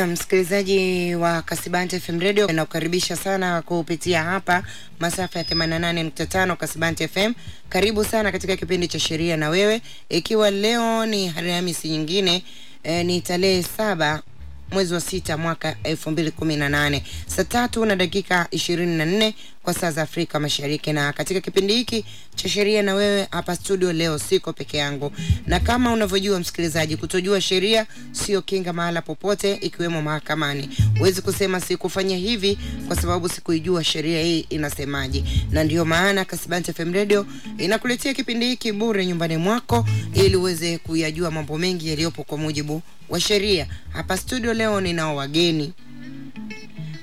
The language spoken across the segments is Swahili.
na msikilizaji wa Kasibante FM Radio nakukaribisha sana kupitia hapa masafa ya 88.5 Kasibante FM. Karibu sana katika kipindi cha sheria na wewe, ikiwa leo ni Alhamisi nyingine e, ni tarehe saba mwezi wa sita mwaka elfu mbili kumi na nane saa tatu na dakika ishirini na nne kwa saa za Afrika Mashariki. Na katika kipindi hiki cha sheria na wewe hapa studio leo siko peke yangu, na kama unavyojua msikilizaji, kutojua sheria sio kinga mahala popote, ikiwemo mahakamani. Huwezi kusema sikufanya hivi kwa sababu sikuijua sheria hii inasemaje, na ndiyo maana Kasibanti FM Radio inakuletea kipindi hiki bure nyumbani mwako ili uweze kuyajua mambo mengi yaliyopo kwa mujibu wa sheria. Hapa studio leo ninao wageni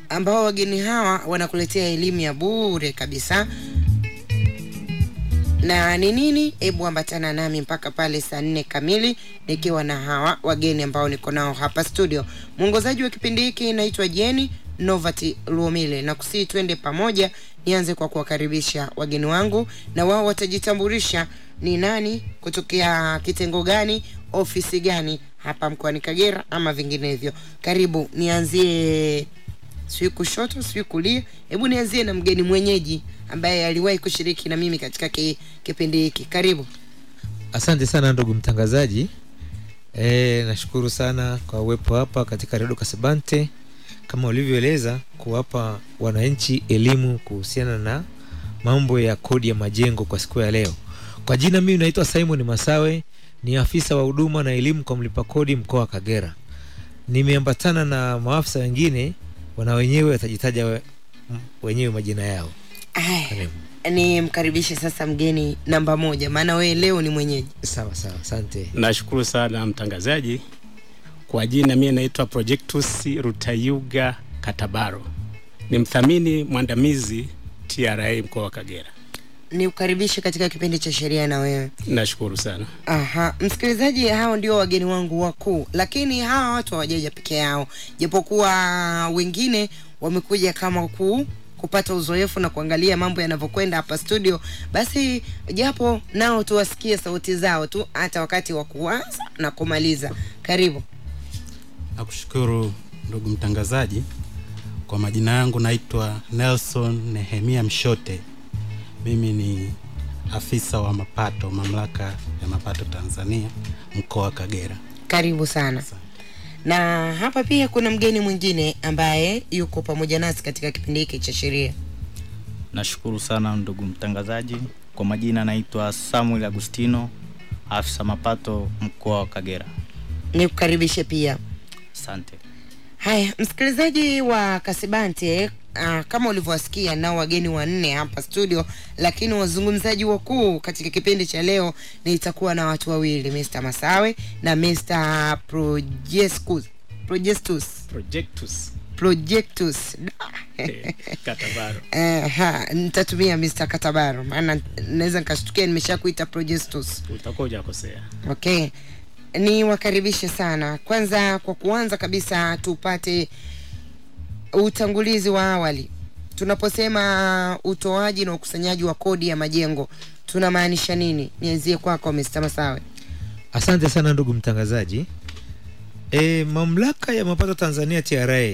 ambao wageni hawa wanakuletea elimu ya bure kabisa. Na ni nini? Hebu ambatana nami mpaka pale saa nne kamili nikiwa na hawa wageni ambao niko nao hapa studio. Mwongozaji wa kipindi hiki naitwa Jeni Novati Luomile, na kusii twende pamoja. Nianze kwa kuwakaribisha wageni wangu, na wao watajitambulisha ni nani, kutokea kitengo gani, ofisi gani hapa mkoani Kagera ama vinginevyo. Karibu, nianzie sijui kushoto sijui kulia. Hebu nianzie na mgeni mwenyeji ambaye aliwahi kushiriki na mimi katika ki, kipindi hiki. Karibu. Asante sana ndugu mtangazaji. E, nashukuru sana kwa uwepo hapa katika redio Kasabante kama ulivyoeleza, kuwapa wananchi elimu kuhusiana na mambo ya kodi ya majengo kwa siku ya leo. Kwa jina mimi naitwa Simon Masawe, ni afisa wa huduma na elimu kwa mlipa kodi mkoa wa Kagera. Nimeambatana na maafisa wengine, wana wenyewe watajitaja wenyewe majina yao. Ni mkaribishe sasa mgeni namba moja, maana wewe leo ni mwenyeji. Sawa sawa, asante. Nashukuru sana mtangazaji. Kwa jina mimi naitwa Projectus Rutayuga Katabaro, ni mthamini mwandamizi TRA mkoa wa Kagera. Ni ukaribishe katika kipindi cha sheria na wewe. Nashukuru sana. Aha, msikilizaji, hao ndio wageni wangu wakuu, lakini hawa watu hawajaja peke yao, japokuwa wengine wamekuja kama kuu kupata uzoefu na kuangalia mambo yanavyokwenda hapa studio. Basi japo nao tuwasikie sauti zao tu, hata wakati wa kuanza na kumaliza. Karibu. Nakushukuru ndugu mtangazaji. Kwa majina yangu naitwa Nelson Nehemia Mshote. Mimi ni afisa wa mapato, mamlaka ya mapato Tanzania, mkoa wa Kagera. Karibu sana. Asante. Na hapa pia kuna mgeni mwingine ambaye yuko pamoja nasi katika kipindi hiki cha sheria. Nashukuru sana ndugu mtangazaji. Kwa majina naitwa Samuel Agustino, afisa mapato mkoa wa Kagera. Nikukaribishe pia. Asante. Haya, msikilizaji wa Kasibante, uh, kama ulivyowasikia nao wageni wanne hapa studio, lakini wazungumzaji wakuu katika kipindi cha leo nitakuwa na watu wawili, Mr. Masawe na Mr. Projescus. Projestus. Projectus Projectus. eh. Nitatumia Mr. Katabaro maana naweza nikashtukia nimeshakuita Projestus. Utakuwa hujakosea. Okay, ni wakaribishe sana. Kwanza, kwa kuanza kabisa, tupate utangulizi wa awali. Tunaposema utoaji na ukusanyaji wa kodi ya majengo tunamaanisha nini? Nianzie kwako Mr. Masawe. Asante sana ndugu mtangazaji. E, mamlaka ya mapato Tanzania TRA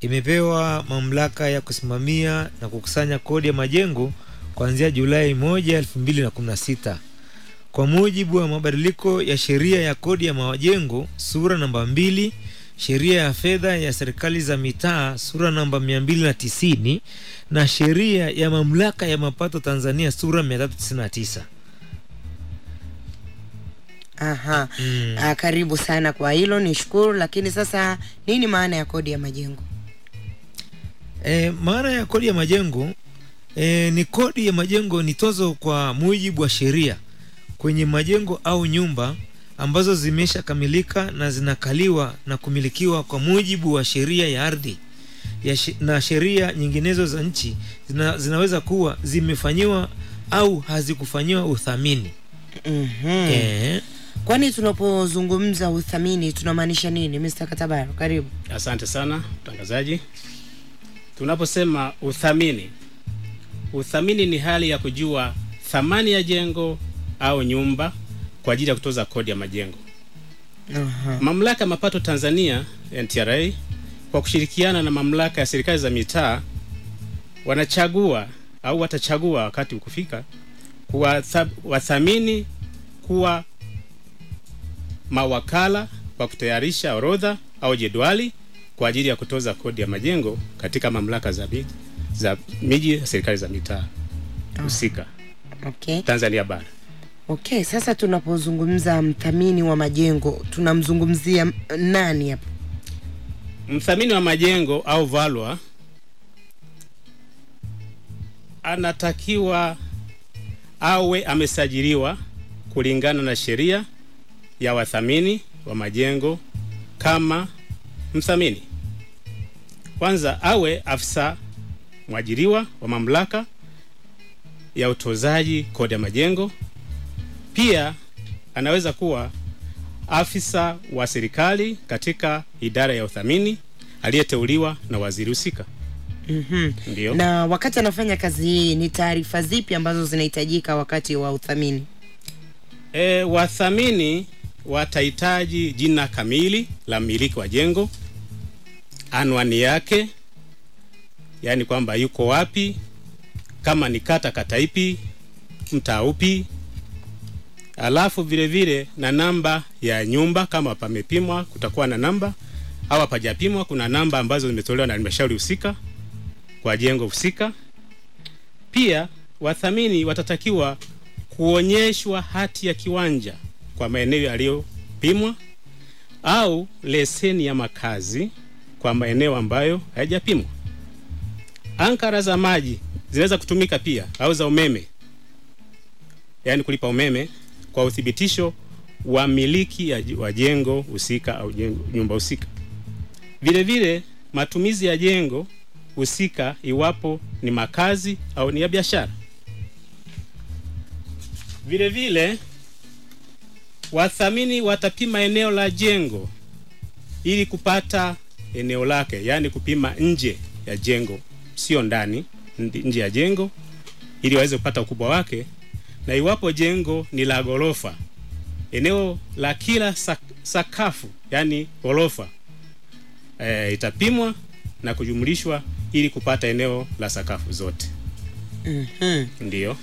imepewa mamlaka ya kusimamia na kukusanya kodi ya majengo kuanzia Julai moja elfu mbili na kumi na sita kwa mujibu wa mabadiliko ya sheria ya kodi ya majengo sura namba mbili sheria ya fedha ya serikali za mitaa sura namba 290 na sheria ya mamlaka ya mapato Tanzania sura 399. Aha. Mm. Ah, karibu sana kwa hilo, ni shukuru, Lakini sasa nini maana ya kodi ya majengo? E, maana ya kodi ya majengo e, ni kodi ya majengo ni tozo kwa mujibu wa sheria kwenye majengo au nyumba ambazo zimeshakamilika na zinakaliwa na kumilikiwa kwa mujibu wa sheria ya ardhi ya she, na sheria nyinginezo za nchi zina, zinaweza kuwa zimefanyiwa au hazikufanyiwa uthamini. mm -hmm. E, Kwani tunapozungumza uthamini tunamaanisha nini? Mr. Katabaro, karibu. Asante sana mtangazaji. Tunaposema uthamini, uthamini ni hali ya kujua thamani ya jengo au nyumba kwa ajili ya kutoza kodi ya majengo. Aha. Mamlaka ya mapato Tanzania NTRA kwa kushirikiana na mamlaka ya serikali za mitaa wanachagua au watachagua wakati ukufika kuwathamini kuwa mawakala kwa kutayarisha orodha au jedwali kwa ajili ya kutoza kodi ya majengo katika mamlaka za miji za miji ya serikali za mitaa husika Okay. Tanzania bara. Okay, sasa tunapozungumza mthamini wa majengo tunamzungumzia nani hapa? Mthamini wa majengo au valwa anatakiwa awe amesajiliwa kulingana na sheria ya wathamini wa majengo kama mthamini. Kwanza awe afisa mwajiriwa wa mamlaka ya utozaji kodi ya majengo. Pia anaweza kuwa afisa wa serikali katika idara ya uthamini aliyeteuliwa na waziri husika. Mhm. Ndio. Na wakati anafanya kazi hii ni taarifa zipi ambazo zinahitajika wakati wa uthamini? E, wathamini watahitaji jina kamili la mmiliki wa jengo, anwani yake, yaani kwamba yuko wapi, kama ni kata, kata ipi, mtaa upi, alafu vile vile na namba ya nyumba, kama pamepimwa kutakuwa na namba au hapajapimwa, kuna namba ambazo zimetolewa na halmashauri husika kwa jengo husika. Pia wathamini watatakiwa kuonyeshwa hati ya kiwanja kwa maeneo yaliyopimwa au leseni ya makazi kwa maeneo ambayo hayajapimwa. Ankara za maji zinaweza kutumika pia au za umeme, yaani kulipa umeme kwa uthibitisho wa miliki wa jengo husika au jengo, nyumba husika. Vile vile matumizi ya jengo husika iwapo ni makazi au ni ya biashara. Vile vile wathamini watapima eneo la jengo ili kupata eneo lake, yaani kupima nje ya jengo, sio ndani, nje ya jengo ili waweze kupata ukubwa wake, na iwapo jengo ni la ghorofa, eneo la kila sak sakafu, yani ghorofa e, itapimwa na kujumlishwa ili kupata eneo la sakafu zote. mm -hmm. Ndiyo.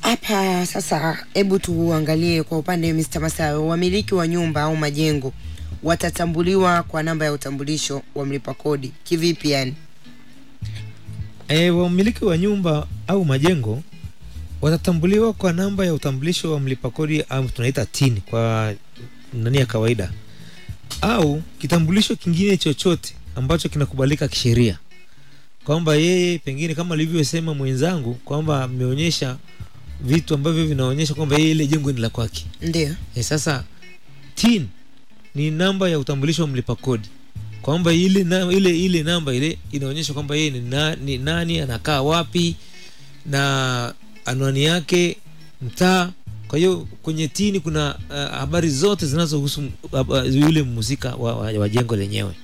Hapa sasa, hebu tuangalie kwa upande Mr. Masawe, wamiliki wa nyumba au majengo watatambuliwa kwa namba ya utambulisho wa mlipa kodi kivipi? Yani E, wamiliki wa nyumba au majengo watatambuliwa kwa namba ya utambulisho wa mlipa kodi au tunaita TIN kwa nani ya kawaida, au kitambulisho kingine chochote ambacho kinakubalika kisheria, kwamba yeye pengine kama alivyosema mwenzangu kwamba ameonyesha vitu ambavyo vinaonyesha kwamba yeye ile jengo ni la kwake. ndio. E, sasa TIN ni namba ya utambulisho wa mlipa kodi kwamba ile, na, ile ile namba ile inaonyesha kwamba yeye ni, na, ni nani anakaa wapi na anwani yake mtaa kwa hiyo kwenye tini kuna uh, habari zote zinazohusu uh, yule mhusika wa, wa, wa jengo lenyewe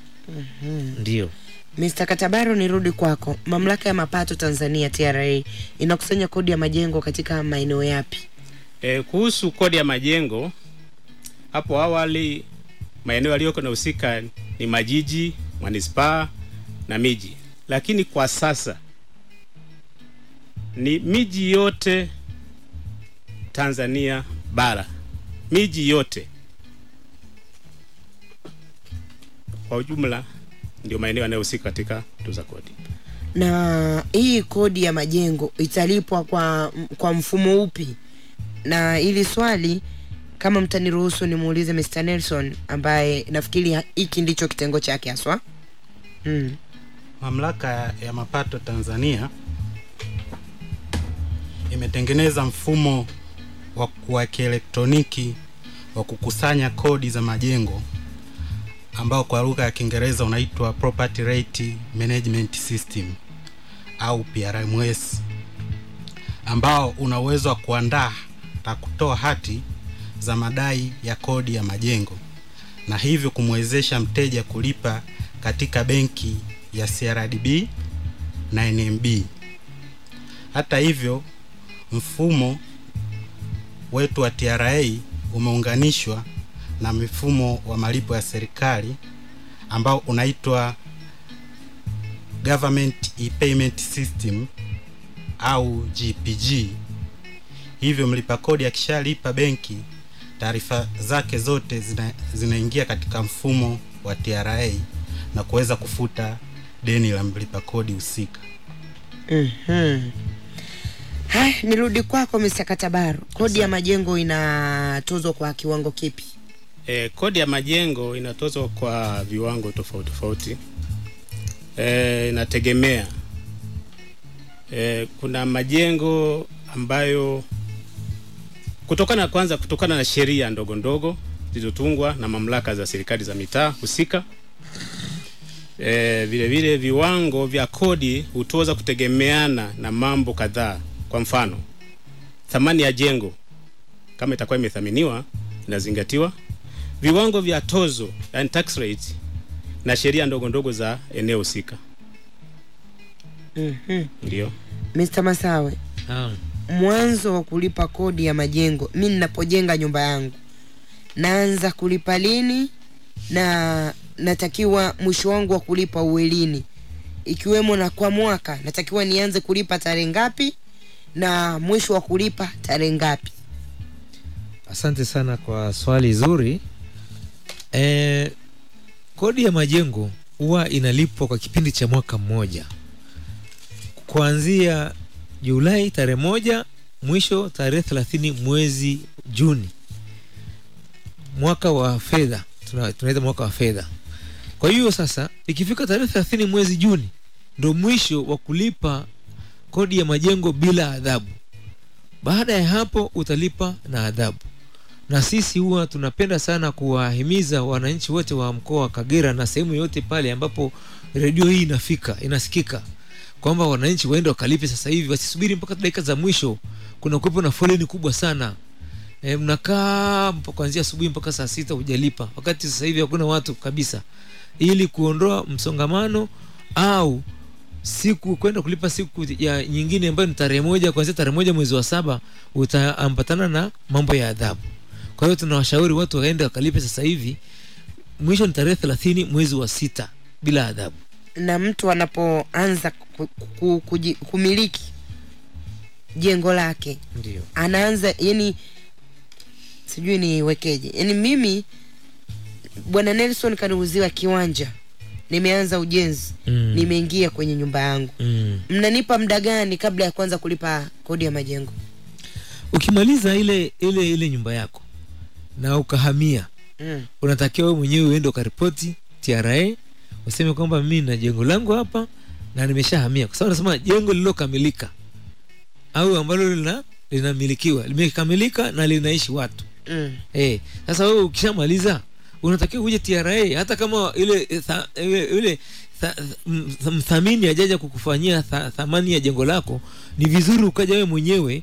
ndio Mr. Katabaro, nirudi kwako. Mamlaka ya mapato Tanzania TRA inakusanya kodi ya majengo katika maeneo yapi? E, kuhusu kodi ya majengo, hapo awali maeneo yaliyoko na husika ni majiji, manispaa na miji, lakini kwa sasa ni miji yote Tanzania bara, miji yote kwa ujumla ndio maeneo yanayohusika katika tuza kodi. Na hii kodi ya majengo italipwa kwa kwa mfumo upi? Na hili swali kama mtaniruhusu nimuulize Mr. Nelson ambaye nafikiri hiki ndicho kitengo chake haswa. Mm. Mamlaka ya mapato Tanzania imetengeneza mfumo wa kielektroniki wa kukusanya kodi za majengo ambao kwa lugha ya Kiingereza unaitwa Property Rate Management System au PRMS, ambao una uwezo wa kuandaa na kutoa hati za madai ya kodi ya majengo na hivyo kumwezesha mteja kulipa katika benki ya CRDB na NMB. Hata hivyo, mfumo wetu wa TRA umeunganishwa na mifumo wa malipo ya serikali ambao unaitwa government e-payment system au GPG. Hivyo mlipa kodi akishalipa benki, taarifa zake zote zina, zinaingia katika mfumo wa TRA na kuweza kufuta deni la mlipa kodi husika. Mhm. Haya, nirudi kwako Mr. Katabaru. Kodi ya majengo inatozwa kwa kiwango kipi? E, kodi ya majengo inatozwa kwa viwango tofauti tofauti. E, inategemea. E, kuna majengo ambayo kutokana kwanza kutokana na sheria ndogo ndogo zilizotungwa na mamlaka za serikali za mitaa husika. E, vile vile viwango vya kodi hutoza kutegemeana na mambo kadhaa. Kwa mfano, thamani ya jengo kama itakuwa imethaminiwa inazingatiwa viwango vya tozo yani tax rate na sheria ndogo ndogo za eneo husika Mhm. ndio Mr. Masawe, Ah. mwanzo wa kulipa kodi ya majengo, mi ninapojenga nyumba yangu naanza kulipa lini na natakiwa mwisho wangu wa kulipa uwe lini, ikiwemo na kwa mwaka natakiwa nianze kulipa tarehe ngapi na mwisho wa kulipa tarehe ngapi? Asante sana kwa swali zuri. E, kodi ya majengo huwa inalipwa kwa kipindi cha mwaka mmoja kuanzia Julai tarehe moja mwisho tarehe thelathini mwezi Juni mwaka wa fedha tuna- tunaita mwaka wa fedha. Kwa hiyo sasa ikifika tarehe thelathini mwezi Juni ndo mwisho wa kulipa kodi ya majengo bila adhabu. Baada ya hapo utalipa na adhabu na sisi huwa tunapenda sana kuwahimiza wananchi wote wa mkoa wa Kagera na sehemu yote pale ambapo redio hii inafika inasikika kwamba wananchi waende wakalipe sasa hivi, wasisubiri mpaka dakika za mwisho. Kuna kuwepo na foleni kubwa sana e, mnakaa kuanzia asubuhi mpaka saa sita hujalipa, wakati sasa hivi hakuna watu kabisa, ili kuondoa msongamano au siku kwenda kulipa siku ya nyingine ambayo ni tarehe moja kuanzia tarehe moja mwezi wa saba utaambatana na mambo ya adhabu. Kwa hiyo tunawashauri watu waende wakalipe sasa hivi, mwisho ni tarehe thelathini mwezi wa sita bila adhabu. na mtu anapoanza kumiliki jengo lake Ndio. anaanza yani sijui niwekeje yani mimi bwana nelson kaniuziwa kiwanja nimeanza ujenzi Mm. nimeingia kwenye nyumba yangu Mm. mnanipa muda gani kabla ya kuanza kulipa kodi ya majengo Ukimaliza ile ile ile nyumba yako na ukahamia, mm. unatakiwa wewe mwenyewe uende ukaripoti TRA useme kwamba mimi na jengo langu hapa na nimeshahamia, kwa sababu nasema jengo lililokamilika au ambalo lina linamilikiwa limekamilika na linaishi watu Mm. Eh, sasa wewe ukishamaliza unatakiwa uje TRA hata kama ile tha, ile, ile m- mthamini ajaja kukufanyia thamani ya jengo lako, ni vizuri ukaja wewe mwenyewe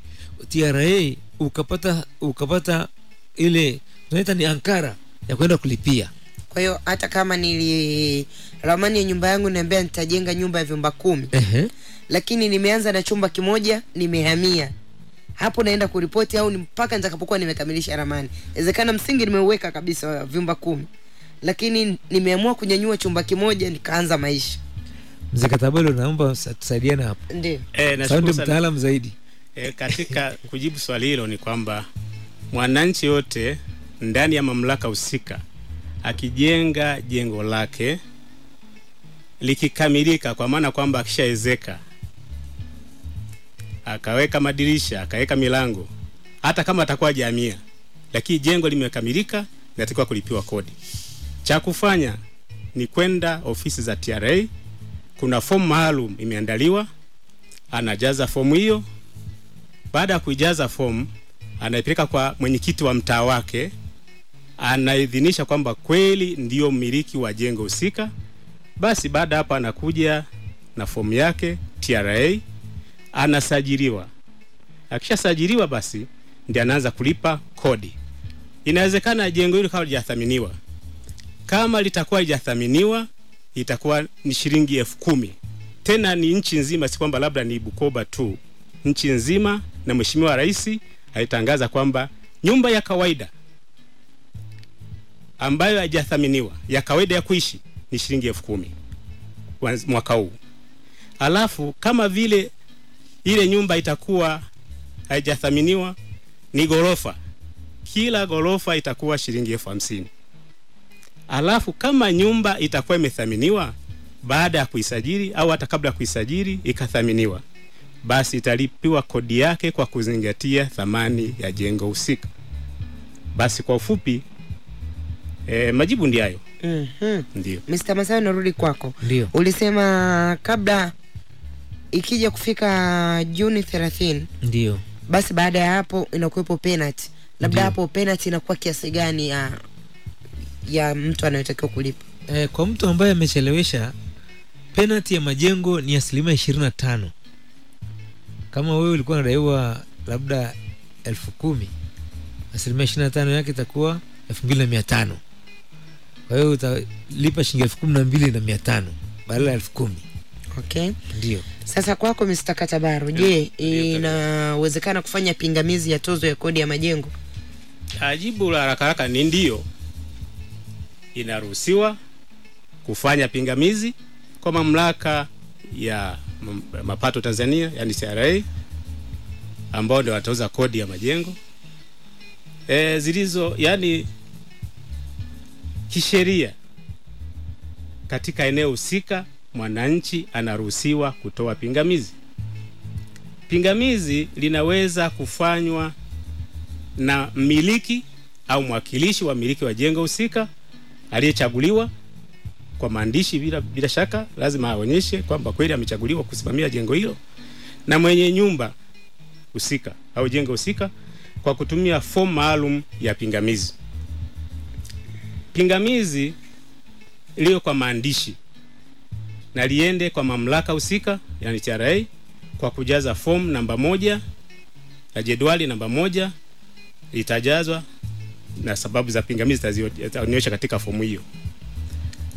TRA ukapata ukapata ile tunaita ni ankara ya kwenda kulipia. kwa hiyo hata kama nili ramani ya nyumba yangu niambia nitajenga nyumba ya vyumba kumi Ehe. lakini nimeanza na chumba kimoja nimehamia hapo naenda kuripoti au ni mpaka nitakapokuwa nimekamilisha ramani. Inawezekana msingi nimeuweka kabisa vyumba kumi. Lakini nimeamua kunyanyua chumba kimoja nikaanza maisha. Mzee Katabelo, naomba tusaidiane hapo. ndio. Eh, nashukuru sana. mtaalamu zaidi. e, katika kujibu swali hilo ni kwamba mwananchi yote ndani ya mamlaka husika akijenga jengo lake likikamilika, kwa maana kwamba akishaezeka akaweka madirisha akaweka milango, hata kama atakuwa jamia, lakini jengo limekamilika, inatakiwa kulipiwa kodi. Cha kufanya ni kwenda ofisi za TRA, kuna fomu maalum imeandaliwa, anajaza fomu hiyo. Baada ya kuijaza fomu anaipeleka kwa mwenyekiti wa mtaa wake, anaidhinisha kwamba kweli ndiyo mmiliki wa jengo husika. Basi baada hapo anakuja na fomu yake TRA, anasajiliwa. Akishasajiliwa basi ndiye anaanza kulipa kodi. Inawezekana jengo hilo kama lijathaminiwa, kama litakuwa lijathaminiwa itakuwa ni shilingi elfu kumi tena ni nchi nzima, si kwamba labda ni Bukoba tu, nchi nzima. Na Mheshimiwa Rais alitangaza kwamba nyumba ya kawaida ambayo haijathaminiwa ya kawaida ya kuishi ni shilingi elfu kumi mwaka huu alafu kama vile ile nyumba itakuwa haijathaminiwa ni gorofa. kila gorofa itakuwa shilingi elfu hamsini alafu kama nyumba itakuwa imethaminiwa baada ya kuisajili au hata kabla ya kuisajili ikathaminiwa basi italipiwa kodi yake kwa kuzingatia thamani ya jengo husika basi kwa ufupi e, majibu ndi hayo Mhm. ndio Mr. Masawe narudi kwako. ndio Ulisema kabla ikija kufika Juni 30 ndio. basi baada ya hapo inakuwepo penalty. Labda hapo penalty inakuwa kiasi gani ya ya mtu anayetakiwa kulipa? eh, kwa mtu ambaye amechelewesha penalty ya majengo ni asilimia ishirini na tano. Kama wewe ulikuwa unadaiwa labda elfu kumi asilimia ishirini na tano yake itakuwa elfu mbili na mia tano. Kwa hiyo utalipa shilingi elfu kumi na mbili na mia tano badala ya elfu kumi Okay. ndio Sasa kwako Mr. Katabaro, je, inawezekana kufanya pingamizi ya tozo ya kodi ya majengo? Ajibu jibu la haraka haraka ni ndio inaruhusiwa kufanya pingamizi kwa mamlaka ya mapato Tanzania yani CRA ambao ndio watauza kodi ya majengo e, zilizo yani kisheria katika eneo husika mwananchi anaruhusiwa kutoa pingamizi. Pingamizi linaweza kufanywa na mmiliki au mwakilishi wa mmiliki wa jengo husika aliyechaguliwa kwa maandishi. Bila, bila shaka lazima aonyeshe kwamba kweli amechaguliwa kusimamia jengo hilo, na mwenye nyumba husika au jengo husika kwa kutumia fomu maalum ya pingamizi. Pingamizi iliyo kwa maandishi na liende kwa mamlaka husika, yani TRA, kwa kujaza fomu namba moja na jedwali namba moja itajazwa na sababu za pingamizi zitaonyesha katika fomu hiyo.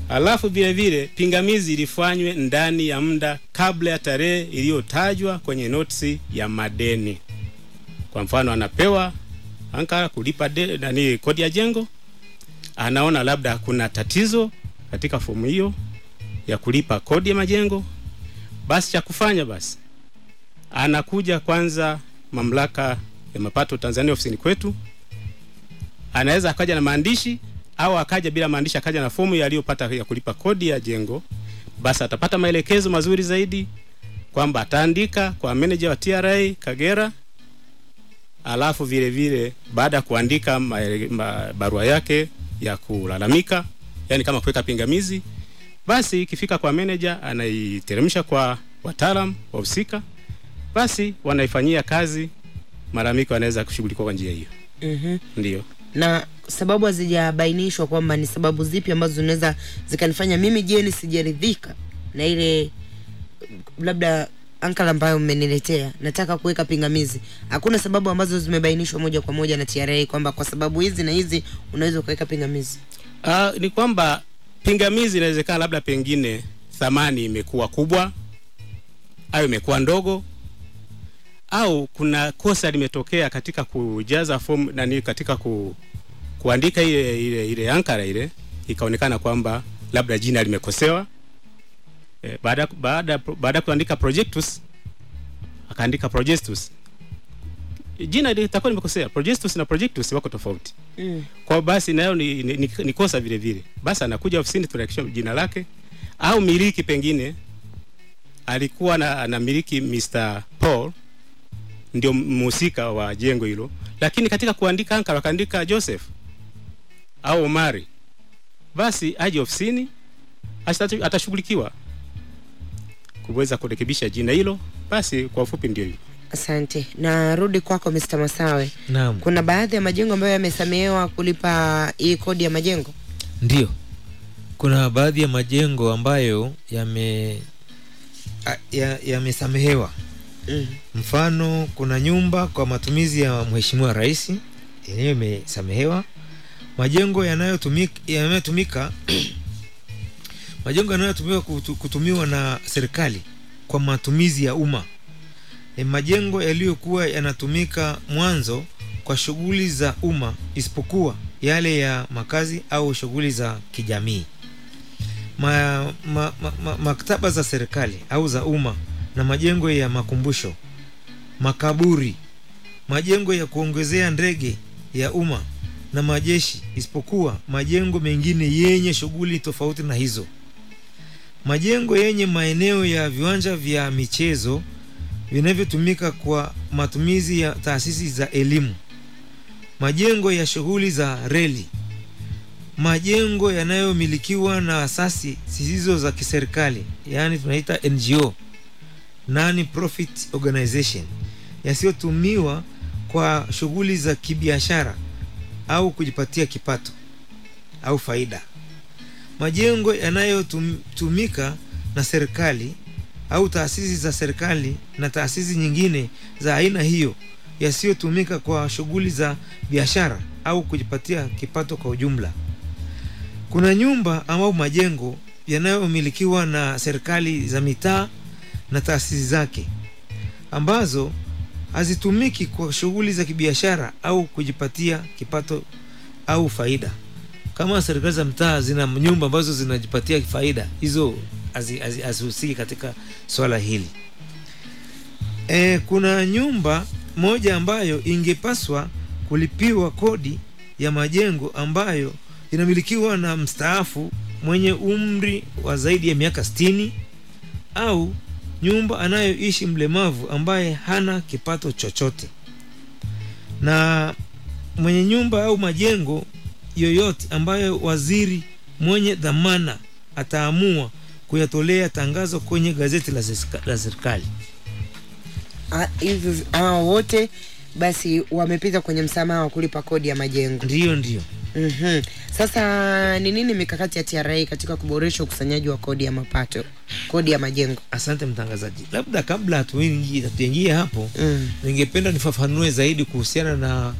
Alafu vile vile pingamizi ilifanywe ndani ya muda kabla ya tarehe iliyotajwa kwenye notisi ya madeni. Kwa mfano, anapewa ankara kulipa de, nani kodi ya jengo, anaona labda kuna tatizo katika fomu hiyo ya kulipa kodi ya majengo, basi cha kufanya basi anakuja kwanza mamlaka ya mapato Tanzania ofisini kwetu, anaweza akaja na maandishi au akaja bila maandishi, akaja na fomu aliyopata ya kulipa kodi ya jengo, basi atapata maelekezo mazuri zaidi kwamba ataandika kwa meneja wa TRA Kagera, alafu vile vile baada ya kuandika ma, ma, barua yake ya kulalamika, yani kama kuweka pingamizi, basi ikifika kwa meneja anaiteremsha kwa wataalam wahusika, basi wanaifanyia kazi, malalamiko yanaweza kushughulikiwa kwa njia hiyo. Mhm. Ndio. na sababu hazijabainishwa kwamba ni sababu zipi ambazo zinaweza zikanifanya mimi je nisijaridhika na ile labda ankala ambayo mmeniletea nataka kuweka pingamizi hakuna sababu ambazo zimebainishwa moja kwa moja na TRA kwamba kwa sababu hizi na hizi unaweza ukaweka pingamizi Uh, ni kwamba pingamizi inawezekana labda pengine thamani imekuwa kubwa au imekuwa ndogo au kuna kosa limetokea katika kujaza fomu nani katika ku, kuandika ile ile ile ankara ile ikaonekana kwamba labda jina limekosewa. E, baada baada baada kuandika projectus akaandika projectus jina litakuwa nimekosea, projectus na projectus wako tofauti mm. kwa basi nayo ni, ni, ni, ni kosa vile vile. Basi anakuja ofisini tunahakikisha jina lake au miliki pengine alikuwa na na miliki Mr. Paul ndio mhusika wa jengo hilo, lakini katika kuandika ankara wakaandika Joseph au Omari, basi aje ofisini atashughulikiwa kuweza kurekebisha jina hilo. Basi kwa ufupi ndio hivyo. Asante. Narudi kwako Mr. Masawe. Naam. Kuna baadhi ya majengo ambayo yamesamehewa kulipa hii kodi ya majengo? Ndio. Kuna baadhi ya majengo ambayo yame yamesamehewa ya- mm. mfano kuna nyumba kwa matumizi ya mheshimiwa rais yenyewe imesamehewa. Majengo yanayotumika yanayotumika majengo yanayotumika kutumiwa na serikali kwa matumizi ya umma e, majengo yaliyokuwa yanatumika mwanzo kwa shughuli za umma isipokuwa yale ya makazi au shughuli za kijamii. Ma, ma, ma, ma, maktaba za serikali au za umma na majengo ya makumbusho makaburi majengo ya kuongezea ndege ya umma na majeshi isipokuwa majengo mengine yenye shughuli tofauti na hizo. Majengo yenye maeneo ya viwanja vya michezo vinavyotumika kwa matumizi ya taasisi za elimu. Majengo ya shughuli za reli. Majengo yanayomilikiwa na asasi zisizo za kiserikali yaani tunaita ngo non profit organization yasiyotumiwa kwa shughuli za kibiashara au kujipatia kipato au faida. Majengo yanayotumika na serikali au taasisi za serikali na taasisi nyingine za aina hiyo yasiyotumika kwa shughuli za biashara au kujipatia kipato kwa ujumla. Kuna nyumba au majengo yanayomilikiwa na serikali za mitaa na taasisi zake ambazo hazitumiki kwa shughuli za kibiashara au kujipatia kipato au faida kama serikali za mtaa zina nyumba ambazo zinajipatia faida hizo hazi- hazi- hazihusiki katika swala hili. E, kuna nyumba moja ambayo ingepaswa kulipiwa kodi ya majengo ambayo inamilikiwa na mstaafu mwenye umri wa zaidi ya miaka 60 au nyumba anayoishi mlemavu ambaye hana kipato chochote. Na mwenye nyumba au majengo yoyote ambayo waziri mwenye dhamana ataamua kuyatolea tangazo kwenye gazeti la serikali. Ah, hivi hawa wote basi wamepita kwenye msamaha wa kulipa kodi ya majengo. Ndiyo ndiyo Mm -hmm. sasa ni nini mikakati ya tra katika kuboresha ukusanyaji wa kodi ya mapato kodi ya majengo? Asante mtangazaji. Labda kabla hatuingi- hatuingie hapo mm. ningependa nifafanue zaidi kuhusiana na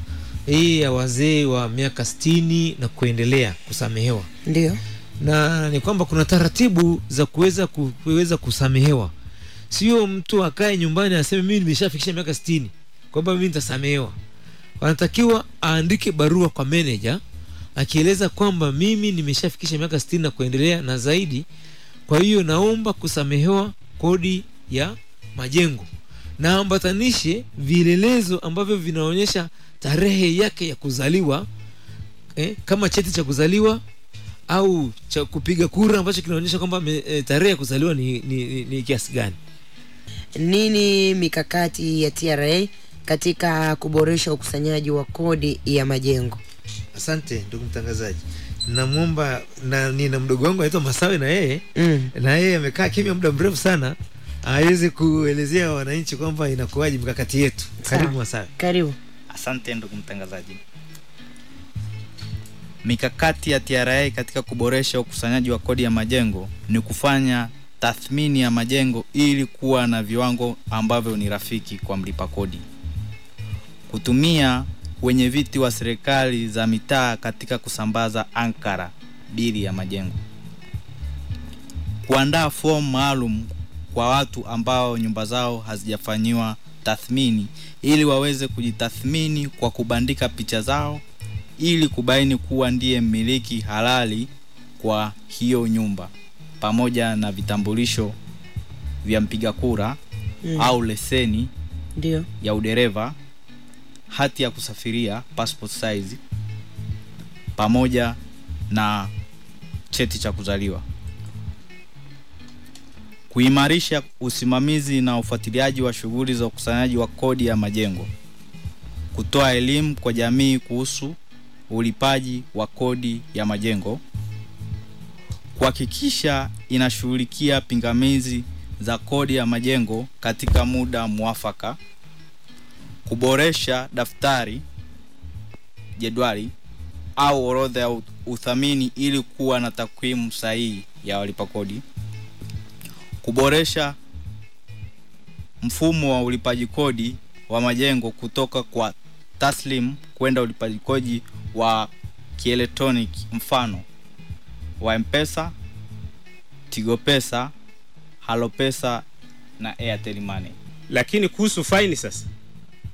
hii ya wazee wa miaka stini na kuendelea kusamehewa. Ndio. Na ni kwamba kuna taratibu za kuweza ku- kuweza kusamehewa. Sio mtu akae nyumbani aseme mimi nimeshafikisha miaka stini kwamba mimi nitasamehewa. Wanatakiwa aandike barua kwa meneja akieleza kwamba mimi nimeshafikisha miaka stini na kuendelea na zaidi kwa hiyo naomba kusamehewa kodi ya majengo. Na ambatanishe vielelezo ambavyo vinaonyesha tarehe yake ya kuzaliwa eh, kama cheti cha kuzaliwa au cha kupiga kura ambacho kinaonyesha kwamba eh, tarehe ya kuzaliwa ni, ni, ni, ni kiasi gani? Nini mikakati ya tra katika kuboresha ukusanyaji wa kodi ya majengo? Asante ndugu mtangazaji. Namwomba na nina mdogo wangu anaitwa masawe na yeye. Mm. na yeye amekaa kimya muda mrefu sana. Aweze kuelezea wananchi kwamba inakuwaje mikakati yetu. Karibu masawe. Karibu Asante ndugu mtangazaji. Mikakati ya TRA katika kuboresha ukusanyaji wa kodi ya majengo ni kufanya tathmini ya majengo ili kuwa na viwango ambavyo ni rafiki kwa mlipa kodi, kutumia wenye viti wa serikali za mitaa katika kusambaza ankara bili ya majengo, kuandaa fomu maalum kwa watu ambao nyumba zao hazijafanyiwa tathmini ili waweze kujitathmini kwa kubandika picha zao ili kubaini kuwa ndiye mmiliki halali kwa hiyo nyumba pamoja na vitambulisho vya mpiga kura mm. au leseni Ndiyo. ya udereva, hati ya kusafiria passport size, pamoja na cheti cha kuzaliwa. Kuimarisha usimamizi na ufuatiliaji wa shughuli za ukusanyaji wa kodi ya majengo. Kutoa elimu kwa jamii kuhusu ulipaji wa kodi ya majengo. Kuhakikisha inashughulikia pingamizi za kodi ya majengo katika muda mwafaka kuboresha daftari, jedwali au orodha ya uthamini ili kuwa na takwimu sahihi ya walipa kodi, kuboresha mfumo wa ulipaji kodi wa majengo kutoka kwa taslim kwenda ulipaji kodi wa kielektroniki, mfano wa Mpesa, Tigo Pesa, Halo Pesa na Airtel Money. lakini kuhusu faini sasa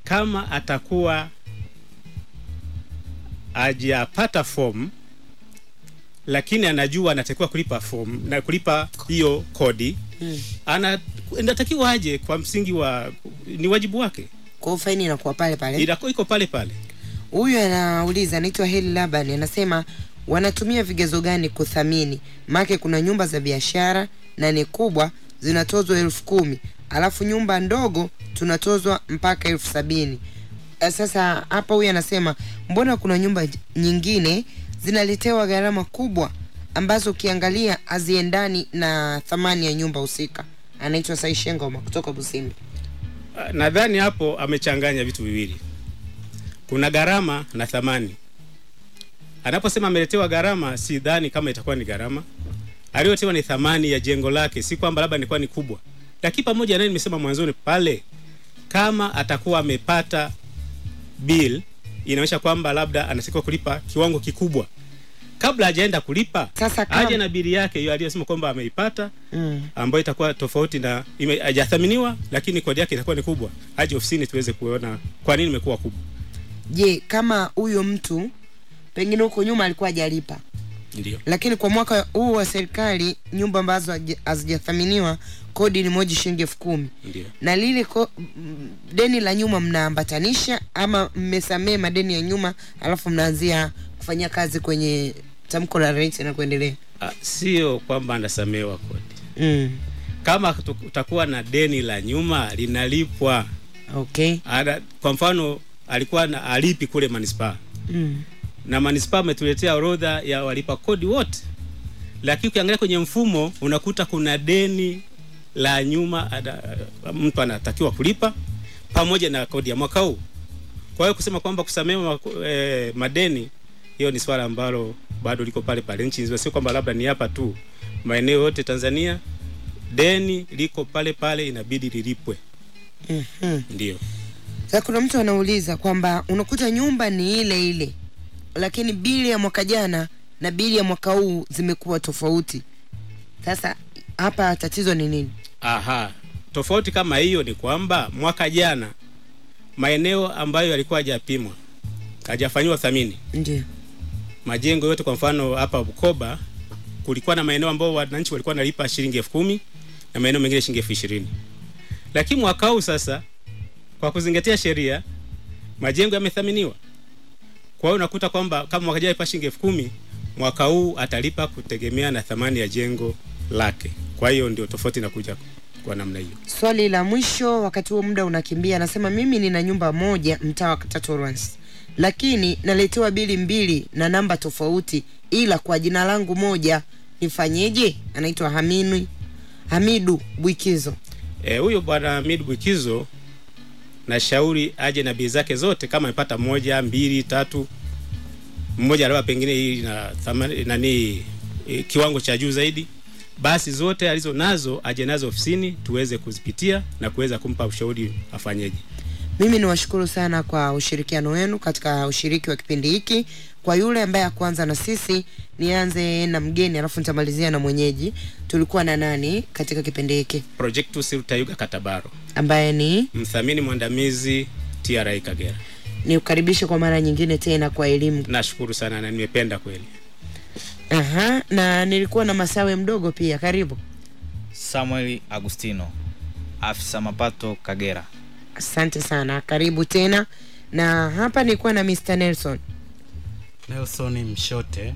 kama atakuwa ajapata fomu lakini anajua anatakiwa kulipa form na kulipa hiyo kodi. Mm. ana inatakiwa aje kwa msingi wa ni wajibu wake. Kwa hiyo faini inakuwa pale pale? Inakuwa iko pale pale. Huyu anauliza anaitwa heli laban anasema wanatumia vigezo gani kuthamini? Make kuna nyumba za biashara na ni kubwa zinatozwa elfu kumi alafu nyumba ndogo tunatozwa mpaka elfu sabini. Eh, sasa hapa huyu anasema mbona kuna nyumba nyingine zinaletewa gharama kubwa ambazo ukiangalia haziendani na thamani ya nyumba husika. Anaitwa saishengoma kutoka busimbi. Ah, nadhani hapo amechanganya vitu viwili. Kuna gharama na thamani. Anaposema ameletewa gharama sidhani kama itakuwa ni gharama. Aliyotewa ni thamani ya jengo lake si kwamba labda nilikuwa ni kubwa. Lakini pamoja naye nimesema mwanzoni pale kama atakuwa amepata bill inaonyesha kwamba labda anatakiwa kulipa kiwango kikubwa. Kabla hajaenda kulipa aje na bili yake hiyo aliyosema kwamba ameipata mm. ambayo itakuwa tofauti na hajathaminiwa lakini kodi yake itakuwa ni kubwa. Aje ofisini tuweze kuona kwa nini imekuwa kubwa. Je kama huyo mtu pengine huko nyuma alikuwa hajalipa? Ndio. Lakini kwa mwaka huu wa serikali nyumba ambazo hazijathaminiwa kodi ni moja shilingi elfu kumi. Na lile ko, deni la nyuma mnaambatanisha ama mmesamee madeni ya nyuma alafu mnaanzia kufanyia kazi kwenye tamko la rais na kuendelea? Ah, sio kwamba anasamewa kodi. Mm. kama utakuwa na deni la nyuma linalipwa. Okay. Ada, kwa mfano alikuwa na alipi kule manispaa mm. na manispaa ametuletea orodha ya walipa kodi wote. Lakini ukiangalia kwenye mfumo unakuta kuna deni la nyuma ada, mtu anatakiwa kulipa pamoja na kodi ya mwaka huu kwa hiyo kusema kwamba kusamehewa eh, madeni hiyo ni swala ambalo bado liko pale pale nchi nzima sio kwamba labda ni hapa tu maeneo yote tanzania deni liko pale pale inabidi lilipwe mm-hmm. ndio kuna mtu anauliza kwamba unakuta nyumba ni ile ile, lakini bili ya mwaka jana na bili ya mwaka huu zimekuwa tofauti. Sasa hapa tatizo ni nini? Aha, tofauti kama hiyo ni kwamba mwaka jana maeneo ambayo yalikuwa hajapimwa hajafanyiwa thamini, Ndio. majengo yote, kwa mfano hapa Bukoba kulikuwa na maeneo ambayo wananchi walikuwa wanalipa shilingi elfu kumi na maeneo mengine shilingi elfu ishirini lakini mwaka huu sasa, kwa kuzingatia sheria, majengo yamethaminiwa. Kwa hiyo unakuta kwamba kama mwaka jana alipa shilingi elfu kumi mwaka huu atalipa kutegemea na thamani ya jengo lake. Kwa hiyo ndio tofauti inakuja kwa namna hiyo. Swali la mwisho, wakati huo muda unakimbia, anasema mimi nina nyumba moja mtaa wa Tatorans, lakini naletewa bili mbili na namba tofauti, ila kwa jina langu moja, nifanyeje? Anaitwa Hamini Hamidu Bwikizo. Eh, huyo bwana Hamidu Bwikizo nashauri aje na bili zake zote, kama amepata moja mbili tatu, mmoja labda pengine hii na thamani nani kiwango cha juu zaidi, basi zote alizo nazo aje nazo ofisini tuweze kuzipitia na kuweza kumpa ushauri afanyeje. Mimi niwashukuru sana kwa ushirikiano wenu katika ushiriki wa kipindi hiki. Kwa yule ambaye akuanza na sisi, nianze na mgeni alafu nitamalizia na mwenyeji. Tulikuwa na nani katika kipindi hiki Projectus Rutayuga Katabaro, ambaye ni mthamini mwandamizi TRA Kagera. niukaribishe kwa mara nyingine tena kwa elimu. Nashukuru sana na nimependa kweli. Aha, na nilikuwa na Masawe mdogo pia, karibu. samuel agustino afisa mapato kagera Asante sana, karibu tena. Na hapa nilikuwa na Mr. Nelson. nelson mshote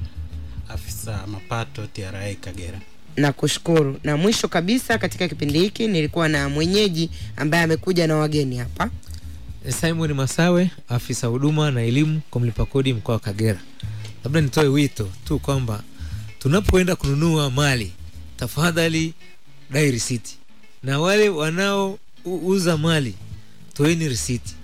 afisa mapato tra kagera na kushukuru. Na mwisho kabisa katika kipindi hiki nilikuwa na mwenyeji ambaye amekuja na wageni hapa. simon masawe afisa huduma na elimu kwa mlipa kodi mkoa wa kagera labda nitoe wito tu kwamba tunapoenda kununua mali tafadhali dai risiti. Na wale wanaouza mali toeni risiti.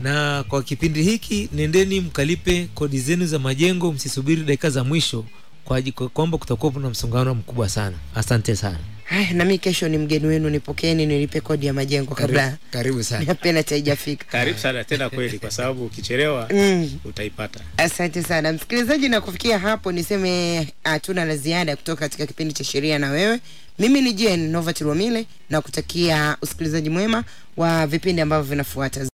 Na kwa kipindi hiki nendeni mkalipe kodi zenu za majengo msisubiri dakika za mwisho kwa kwa- kwamba kutakuwa kuna msongamano mkubwa sana. Asante sana Haya, na mimi kesho ni mgeni wenu, nipokeeni nilipe kodi ya majengo kabla karibu, karibu sana Napenda penalty haijafika. Karibu sana tena kweli, kwa sababu ukichelewa Mm. utaipata. Asante sana msikilizaji, na kufikia hapo niseme hatuna la ziada kutoka katika kipindi cha sheria na wewe. Mimi ni Jane Novat Romile na kutakia usikilizaji mwema wa vipindi ambavyo vinafuata.